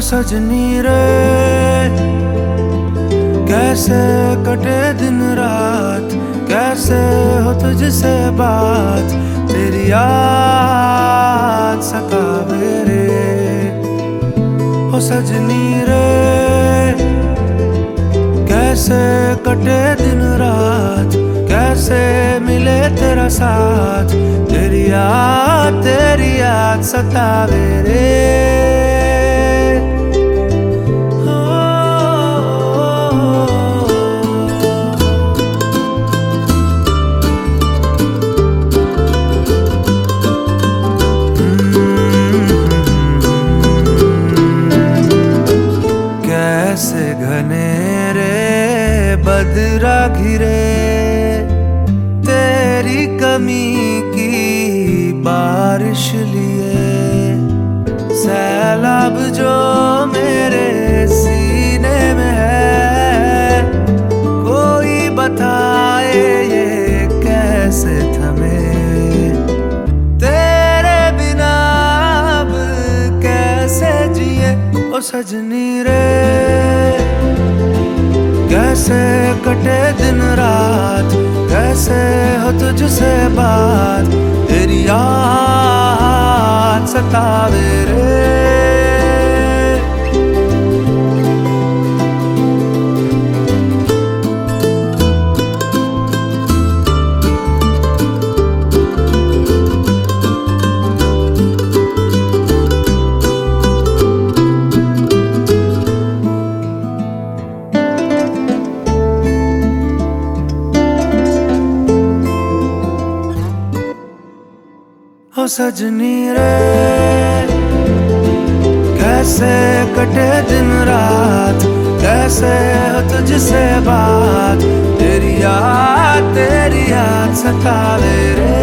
सजनी रे, कैसे कटे दिन रात, कैसे हो तुझसे बात, तेरी याद सतावे रे। हो सजनी रे, कैसे कटे दिन रात, कैसे मिले तेरा साथ, तेरी याद तेरी याद सतावे रे। बदरा घिरे। तेरी कमी की बारिश लिए। सैलाब जो मेरे सीने में है, कोई बताए ये कैसे थमे। तेरे बिना अब कैसे जिए, ओ सजनी रे। कटे दिन रात कैसे हो तुझसे बात तेरी याद सतावे हो सजनी रे। कैसे कटे दिन रात, कैसे हो तुझसे बात। तेरी याद तेरी याद सतावे रे।